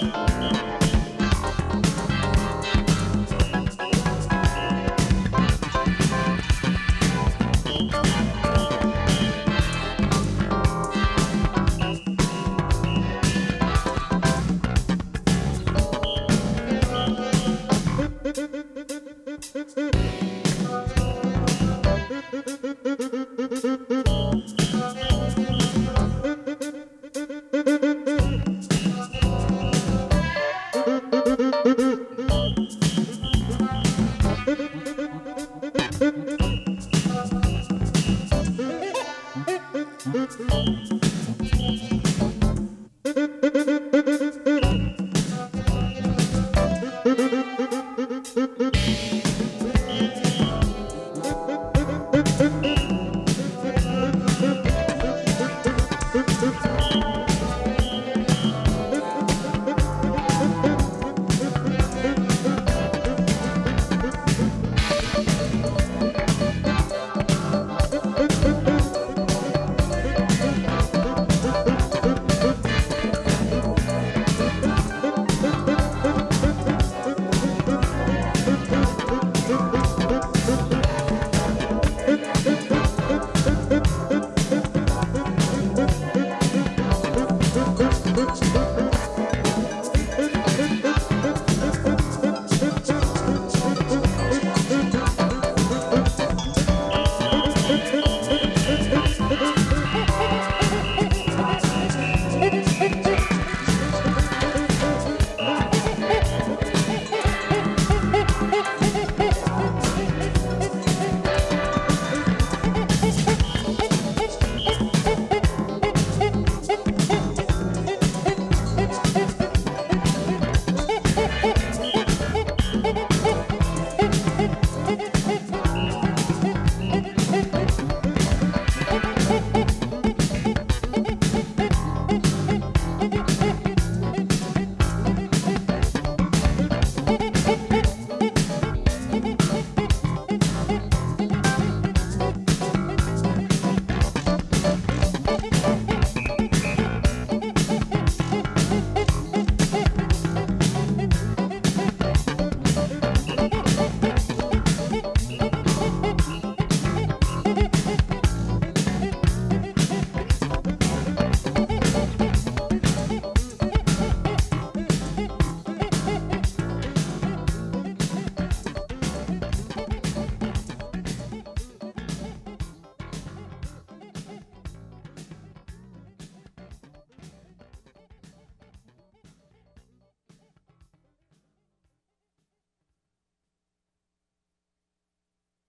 Bye.